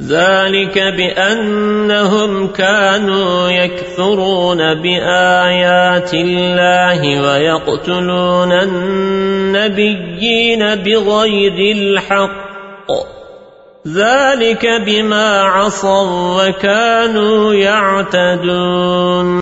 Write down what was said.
ذلك بأنهم كانوا يكثرون بآيات الله ويقتلون النبيين بغير الحق. ذلك بما عصوا وكانوا يعتدون.